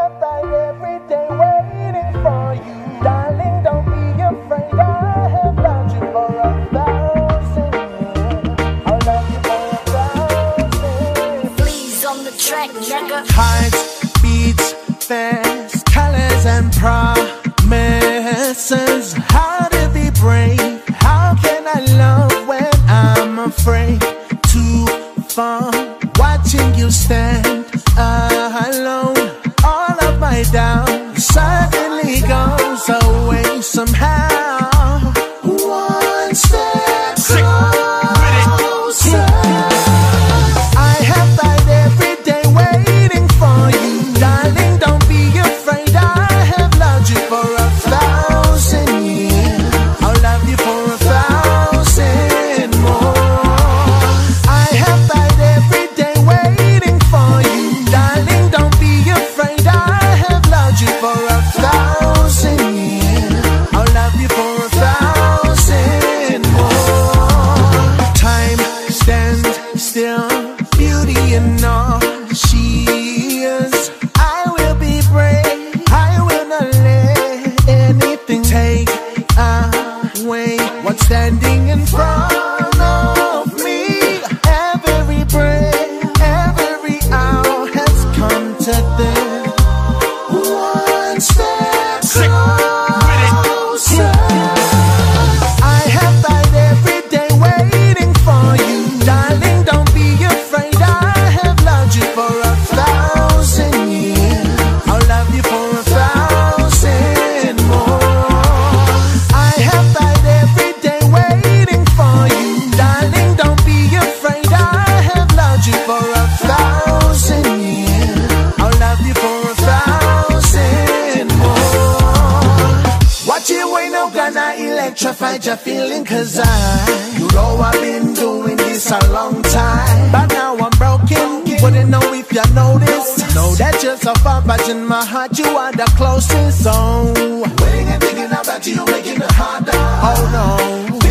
have died every day waiting for you. Darling, don't be afraid. I have loved you for a thousand years. I'll love you for a thousand. Please on the track, nigga. Hearts, beats, fast, colors and promises. How to be brave? How can I love when I'm afraid? Too far, watching you stand alone. Of what's standing in front of electrify your feeling Cause I, you know I've been doing this a long time. But now I'm broken, wouldn't know if you noticed. Know that you're so far, but in my heart you are the closest. So, waiting and thinking about you, making it harder. Oh no,